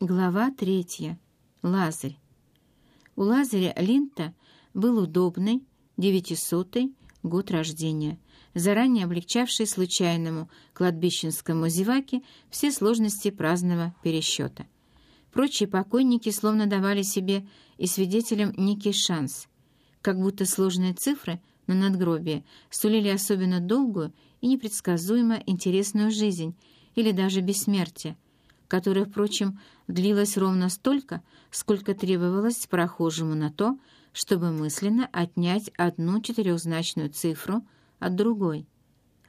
Глава третья. Лазарь. У Лазаря Линта был удобный, девятисотый год рождения, заранее облегчавший случайному кладбищенскому зеваке все сложности праздного пересчета. Прочие покойники словно давали себе и свидетелям некий шанс, как будто сложные цифры на надгробие сулили особенно долгую и непредсказуемо интересную жизнь или даже бессмертие, которое, впрочем, длилось ровно столько, сколько требовалось прохожему на то, чтобы мысленно отнять одну четырехзначную цифру от другой.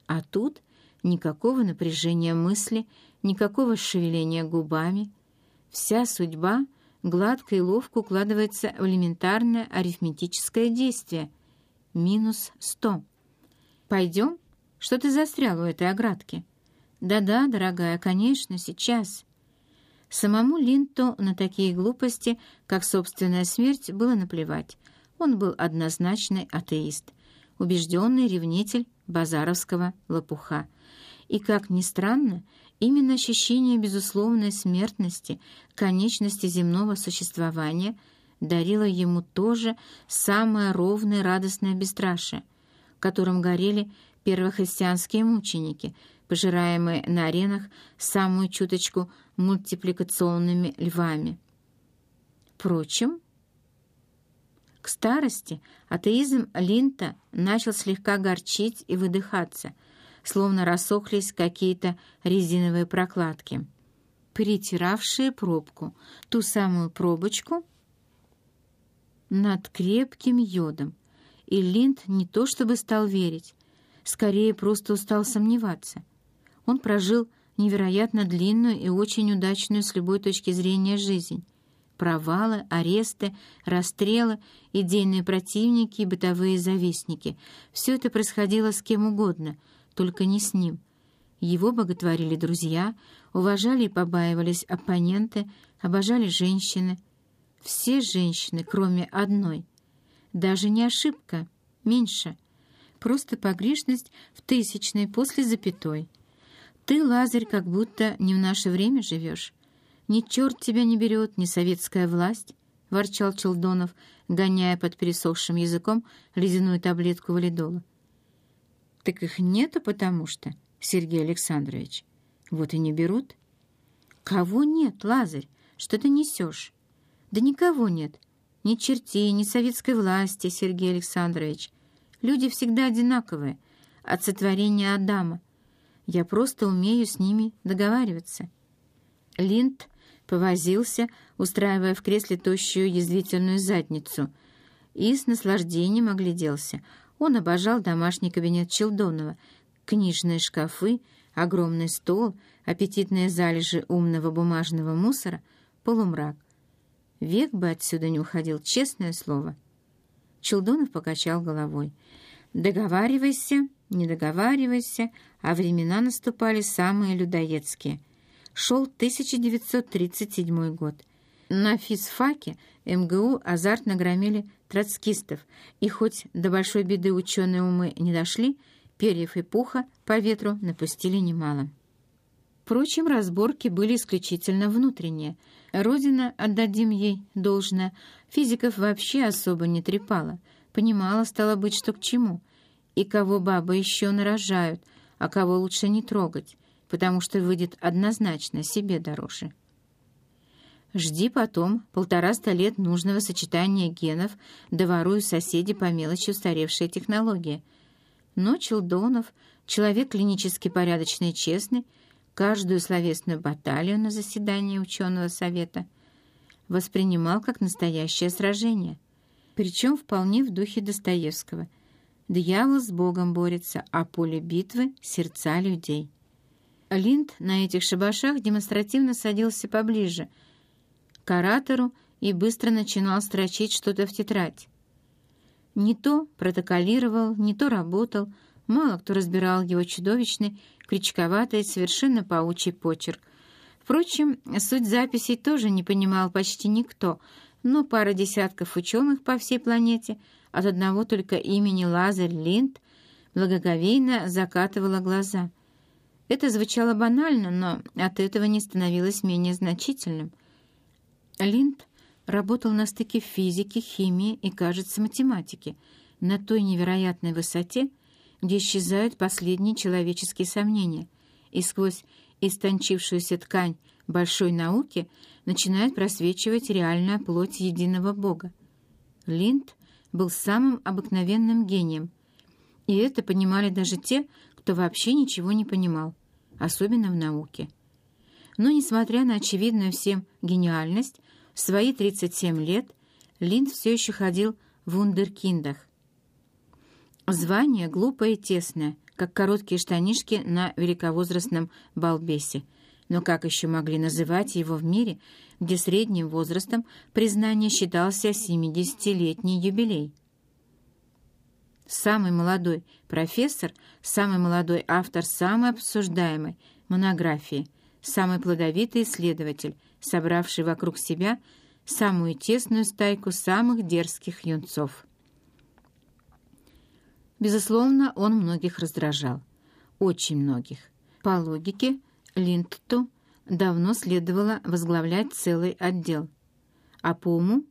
А тут никакого напряжения мысли, никакого шевеления губами. Вся судьба гладко и ловко укладывается в элементарное арифметическое действие. Минус сто. «Пойдем? Что ты застрял у этой оградки?» «Да-да, дорогая, конечно, сейчас». Самому Линту на такие глупости, как собственная смерть, было наплевать. Он был однозначный атеист, убежденный ревнитель базаровского лопуха. И, как ни странно, именно ощущение безусловной смертности, конечности земного существования дарило ему тоже самое ровное радостное бесстрашие, которым горели первохристианские мученики — пожираемые на аренах самую чуточку мультипликационными львами. Впрочем, к старости атеизм Линта начал слегка горчить и выдыхаться, словно рассохлись какие-то резиновые прокладки, притиравшие пробку, ту самую пробочку над крепким йодом. И Линд не то чтобы стал верить, скорее просто устал сомневаться — он прожил невероятно длинную и очень удачную с любой точки зрения жизнь. Провалы, аресты, расстрелы, идейные противники и бытовые завистники — все это происходило с кем угодно, только не с ним. Его боготворили друзья, уважали и побаивались оппоненты, обожали женщины. Все женщины, кроме одной. Даже не ошибка, меньше. Просто погрешность в тысячной после запятой. Ты, Лазарь, как будто не в наше время живешь. Ни черт тебя не берет, ни советская власть, — ворчал Челдонов, гоняя под пересохшим языком ледяную таблетку валидола. «Так их нету потому что, Сергей Александрович. Вот и не берут». «Кого нет, Лазарь? Что ты несешь?» «Да никого нет. Ни чертей, ни советской власти, Сергей Александрович. Люди всегда одинаковые. От сотворения Адама. Я просто умею с ними договариваться». Линд повозился, устраивая в кресле тощую язвительную задницу, и с наслаждением огляделся. Он обожал домашний кабинет Челдонова, книжные шкафы, огромный стол, аппетитные залежи умного бумажного мусора, полумрак. Век бы отсюда не уходил, честное слово. Челдонов покачал головой. «Договаривайся, не договаривайся, а времена наступали самые людоедские. Шел 1937 год. На физфаке МГУ азартно громили троцкистов, и хоть до большой беды ученые умы не дошли, перьев и пуха по ветру напустили немало. Впрочем, разборки были исключительно внутренние. Родина, отдадим ей должное, физиков вообще особо не трепала. Понимала, стало быть, что к чему. И кого бабы еще нарожают, а кого лучше не трогать, потому что выйдет однозначно себе дороже. Жди потом полтораста лет нужного сочетания генов, да воруй соседи по мелочи устаревшая технология. Но Челдонов, человек клинически порядочный и честный, каждую словесную баталию на заседании ученого совета воспринимал как настоящее сражение, причем вполне в духе Достоевского — Дьявол с Богом борется, а поле битвы — сердца людей. Линд на этих шабашах демонстративно садился поближе к оратору и быстро начинал строчить что-то в тетрадь. Не то протоколировал, не то работал, мало кто разбирал его чудовищный, крючковатый, совершенно паучий почерк. Впрочем, суть записей тоже не понимал почти никто, но пара десятков ученых по всей планете — от одного только имени Лазарь Линд благоговейно закатывала глаза. Это звучало банально, но от этого не становилось менее значительным. Линд работал на стыке физики, химии и, кажется, математики, на той невероятной высоте, где исчезают последние человеческие сомнения, и сквозь истончившуюся ткань большой науки начинает просвечивать реальная плоть единого Бога. Линд был самым обыкновенным гением, и это понимали даже те, кто вообще ничего не понимал, особенно в науке. Но, несмотря на очевидную всем гениальность, в свои 37 лет Линд все еще ходил в вундеркиндах. Звание глупое и тесное, как короткие штанишки на великовозрастном балбесе. Но как еще могли называть его в мире, где средним возрастом признание считался 70-летний юбилей? Самый молодой профессор, самый молодой автор самой обсуждаемой монографии, самый плодовитый исследователь, собравший вокруг себя самую тесную стайку самых дерзких юнцов. Безусловно, он многих раздражал. Очень многих. По логике, Линдту давно следовало возглавлять целый отдел. А по уму,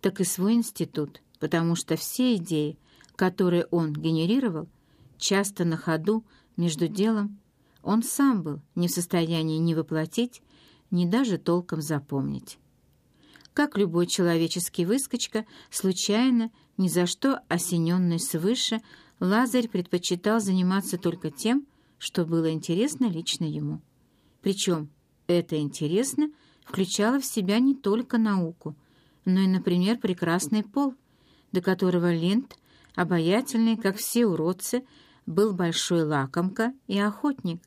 так и свой институт, потому что все идеи, которые он генерировал, часто на ходу, между делом, он сам был не в состоянии ни воплотить, ни даже толком запомнить. Как любой человеческий выскочка, случайно, ни за что осененный свыше, Лазарь предпочитал заниматься только тем, что было интересно лично ему. Причем это интересно включало в себя не только науку, но и, например, прекрасный пол, до которого Линд, обаятельный, как все уродцы, был большой лакомка и охотник.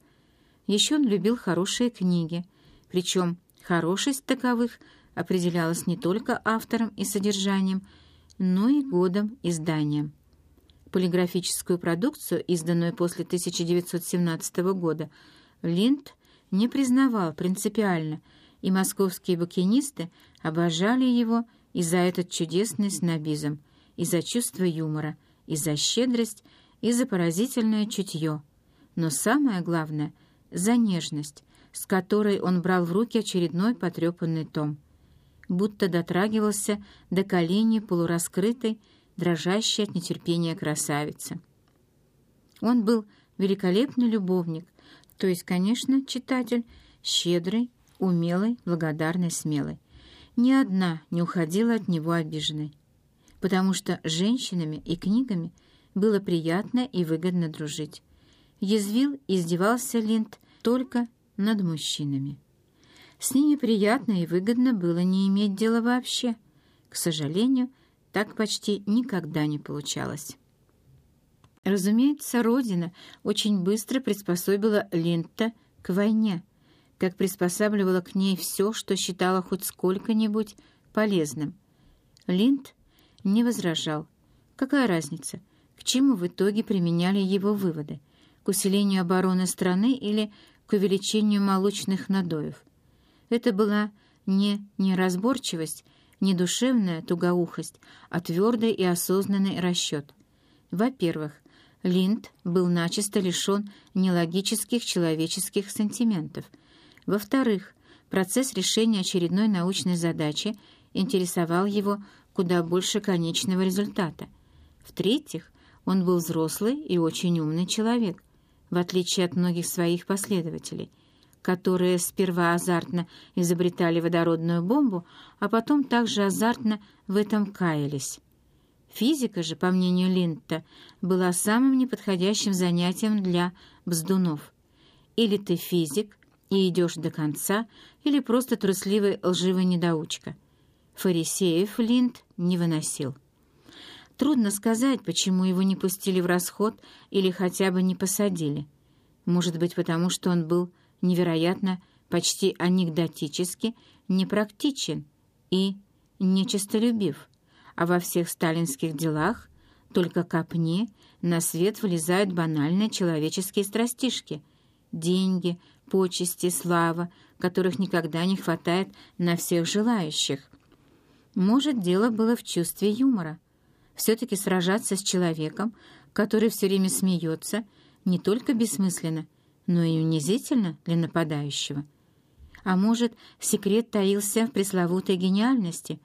Еще он любил хорошие книги, причем хорошесть таковых определялась не только автором и содержанием, но и годом издания. Полиграфическую продукцию, изданную после 1917 года, Линд не признавал принципиально, и московские букинисты обожали его и за этот чудесный снобизм, и за чувство юмора, и за щедрость, и за поразительное чутье. Но самое главное — за нежность, с которой он брал в руки очередной потрепанный том. Будто дотрагивался до колени полураскрытой, дрожащей от нетерпения красавицы. Он был великолепный любовник, то есть, конечно, читатель, щедрый, умелый, благодарный, смелый. Ни одна не уходила от него обиженной, потому что женщинами и книгами было приятно и выгодно дружить. Язвил и издевался Линд только над мужчинами. С ними приятно и выгодно было не иметь дела вообще. К сожалению, так почти никогда не получалось. Разумеется, Родина очень быстро приспособила Линта к войне, как приспосабливала к ней все, что считала хоть сколько-нибудь полезным. Линд не возражал. Какая разница, к чему в итоге применяли его выводы? К усилению обороны страны или к увеличению молочных надоев? Это была не неразборчивость, не душевная тугоухость, а твердый и осознанный расчет. Во-первых, Линд был начисто лишен нелогических человеческих сантиментов. Во-вторых, процесс решения очередной научной задачи интересовал его куда больше конечного результата. В-третьих, он был взрослый и очень умный человек, в отличие от многих своих последователей – которые сперва азартно изобретали водородную бомбу, а потом также азартно в этом каялись. Физика же, по мнению Линта, была самым неподходящим занятием для бздунов. Или ты физик и идешь до конца, или просто трусливый лживый недоучка. Фарисеев Линд не выносил. Трудно сказать, почему его не пустили в расход или хотя бы не посадили. Может быть, потому что он был невероятно, почти анекдотически непрактичен и нечистолюбив, а во всех сталинских делах только копни на свет влезают банальные человеческие страстишки — деньги, почести, слава, которых никогда не хватает на всех желающих. Может, дело было в чувстве юмора. Все-таки сражаться с человеком, который все время смеется, не только бессмысленно, но и унизительно для нападающего. А может, секрет таился в пресловутой гениальности —